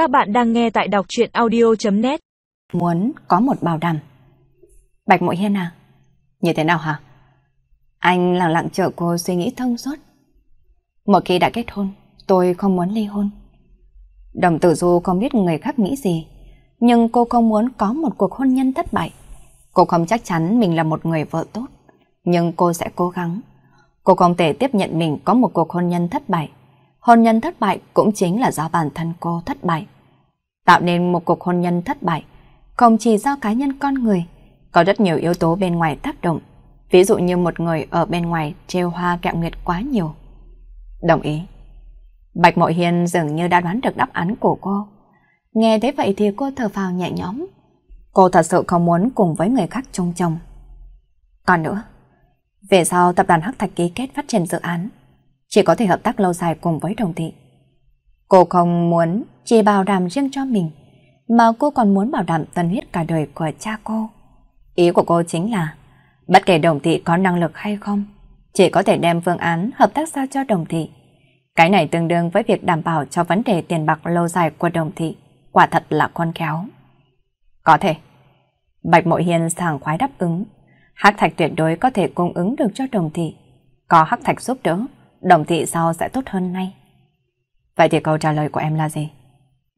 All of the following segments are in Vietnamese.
Các bạn đang nghe tại đọc chuyện audio.net Muốn có một bảo đảm. Bạch Mội Hiên à? Như thế nào hả? Anh lặng lặng chờ cô suy nghĩ thông suốt. Một khi đã kết hôn, tôi không muốn ly hôn. Đồng tử du không biết người khác nghĩ gì, nhưng cô không muốn có một cuộc hôn nhân thất bại. Cô không chắc chắn mình là một người vợ tốt, nhưng cô sẽ cố gắng. Cô không thể tiếp nhận mình có một cuộc hôn nhân thất bại. Hôn nhân thất bại cũng chính là do bản thân cô thất bại. Tạo nên một cuộc hôn nhân thất bại, không chỉ do cá nhân con người, có rất nhiều yếu tố bên ngoài tác động. Ví dụ như một người ở bên ngoài treo hoa kẹo nguyệt quá nhiều. Đồng ý. Bạch Mội Hiền dường như đã đoán được đáp án của cô. Nghe thế vậy thì cô thở phào nhẹ nhõm. Cô thật sự không muốn cùng với người khác chung chồng. Còn nữa, về sau tập đoàn Hắc Thạch ký kết phát triển dự án, chỉ có thể hợp tác lâu dài cùng với đồng thị. Cô không muốn chỉ bảo đảm riêng cho mình, mà cô còn muốn bảo đảm tân huyết cả đời của cha cô. Ý của cô chính là, bất kể đồng thị có năng lực hay không, chỉ có thể đem phương án hợp tác sao cho đồng thị. Cái này tương đương với việc đảm bảo cho vấn đề tiền bạc lâu dài của đồng thị, quả thật là con kéo. Có thể. Bạch Mội Hiền sảng khoái đáp ứng. Hắc Thạch tuyệt đối có thể cung ứng được cho đồng thị. Có Hắc Thạch giúp đỡ, đồng thị sau sẽ tốt hơn nay. Vậy thì câu trả lời của em là gì?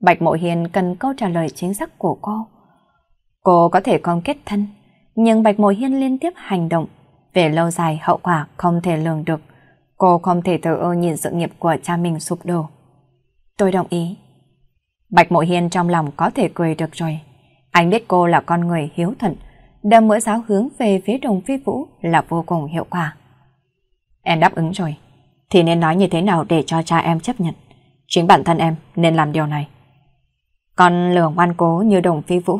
Bạch Mộ Hiền cần câu trả lời chính xác của cô. Cô có thể không kết thân, nhưng Bạch Mộ Hiên liên tiếp hành động. Về lâu dài hậu quả không thể lường được. Cô không thể thờ ơ nhìn sự nghiệp của cha mình sụp đổ. Tôi đồng ý. Bạch Mộ Hiên trong lòng có thể cười được rồi. Anh biết cô là con người hiếu thuận, đâm mỡ giáo hướng về phía đồng phi vũ là vô cùng hiệu quả. Em đáp ứng rồi, thì nên nói như thế nào để cho cha em chấp nhận. Chính bản thân em nên làm điều này. Con lừa ngoan cố như đồng phi vũ,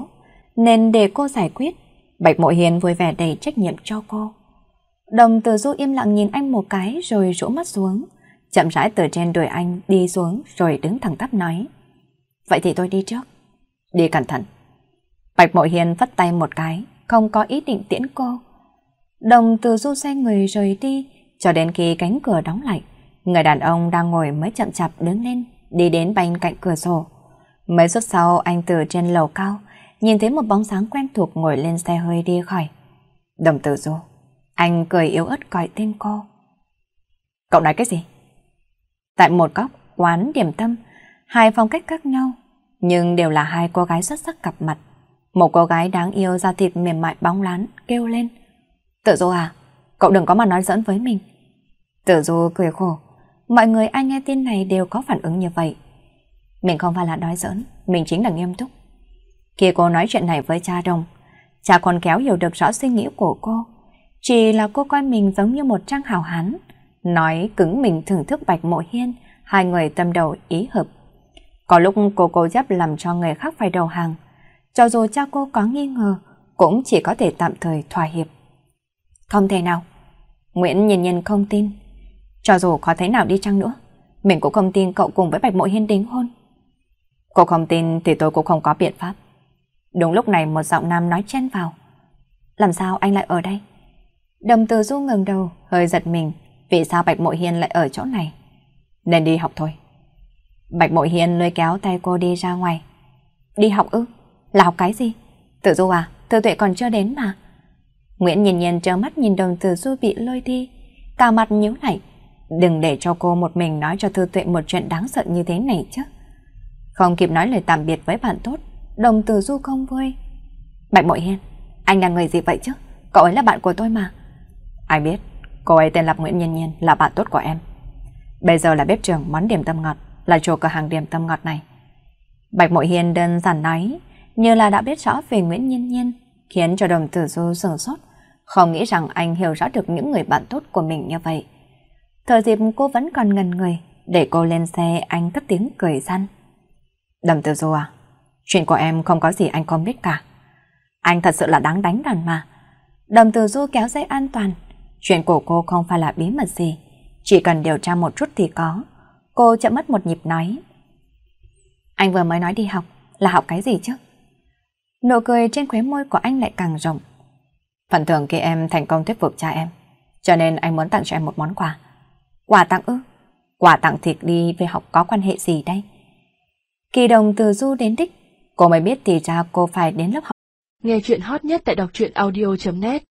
nên để cô giải quyết. Bạch Mộ Hiền vui vẻ đầy trách nhiệm cho cô. Đồng tử du im lặng nhìn anh một cái rồi rũ mắt xuống. Chậm rãi từ trên đùi anh đi xuống rồi đứng thẳng tắp nói. Vậy thì tôi đi trước. Đi cẩn thận. Bạch Mộ Hiền vắt tay một cái, không có ý định tiễn cô. Đồng từ du xe người rời đi, cho đến khi cánh cửa đóng lại. Người đàn ông đang ngồi mới chậm chạp đứng lên, đi đến bên cạnh cửa sổ. Mấy phút sau anh từ trên lầu cao, nhìn thấy một bóng sáng quen thuộc ngồi lên xe hơi đi khỏi. Đồng tử du, anh cười yếu ớt gọi tên cô. Cậu nói cái gì? Tại một góc, quán điểm tâm, hai phong cách khác nhau, nhưng đều là hai cô gái xuất sắc cặp mặt. Một cô gái đáng yêu da thịt mềm mại bóng lán kêu lên. Tử dô à, cậu đừng có mà nói dẫn với mình. Tử Du cười khổ. Mọi người ai nghe tin này đều có phản ứng như vậy. Mình không phải là nói giỡn, mình chính là nghiêm túc. Khi cô nói chuyện này với cha đồng, cha còn kéo hiểu được rõ suy nghĩ của cô. Chỉ là cô coi mình giống như một trang hào hán, nói cứng mình thưởng thức bạch mộ hiên, hai người tâm đầu ý hợp. Có lúc cô cố chấp làm cho người khác phải đầu hàng, cho dù cha cô có nghi ngờ, cũng chỉ có thể tạm thời thỏa hiệp. Không thể nào. Nguyễn nhìn nhìn không tin. Cho dù có thế nào đi chăng nữa, mình cũng không tin cậu cùng với Bạch Mộ Hiên đính hôn. Cô không tin thì tôi cũng không có biện pháp. Đúng lúc này một giọng nam nói chen vào. Làm sao anh lại ở đây? Đồng từ du ngừng đầu, hơi giật mình. Vì sao Bạch Mộ Hiên lại ở chỗ này? Nên đi học thôi. Bạch Mộ Hiên lôi kéo tay cô đi ra ngoài. Đi học ư? Là học cái gì? Tử Du à, Thư Tuệ còn chưa đến mà. Nguyễn nhìn nhìn trơ mắt nhìn đồng Tử Du bị lôi đi, cả mặt nhíu lại. Đừng để cho cô một mình nói cho Thư Tuệ một chuyện đáng sợ như thế này chứ. Không kịp nói lời tạm biệt với bạn tốt, đồng Tử Du không vui. Bạch Bội Hiên, anh là người gì vậy chứ? Cậu ấy là bạn của tôi mà. Ai biết, cô ấy tên là Nguyễn Nhiên Nhiên, là bạn tốt của em. Bây giờ là bếp trưởng món điểm tâm ngọt, là chủ cửa hàng điểm tâm ngọt này. Bạch Mội Hiên đơn giản nói, như là đã biết rõ về Nguyễn Nhiên Nhiên, khiến cho đồng tử du sửng sốt, không nghĩ rằng anh hiểu rõ được những người bạn tốt của mình như vậy. Thời dịp cô vẫn còn ngần người, để cô lên xe anh cất tiếng cười săn. Đồng tử du à, chuyện của em không có gì anh không biết cả. Anh thật sự là đáng đánh đòn mà. Đồng tử du kéo dây an toàn, chuyện của cô không phải là bí mật gì, chỉ cần điều tra một chút thì có. Cô chậm mất một nhịp nói. Anh vừa mới nói đi học, là học cái gì chứ? Nụ cười trên khóe môi của anh lại càng rộng. Phần thưởng khi em thành công thuyết phục cha em, cho nên anh muốn tặng cho em một món quà. Quà tặng ư? Quà tặng thiệt đi về học có quan hệ gì đây? Kỳ đồng từ du đến đích, cô mới biết thì ra cô phải đến lớp học. Nghe chuyện hot nhất tại đọc truyện audio.net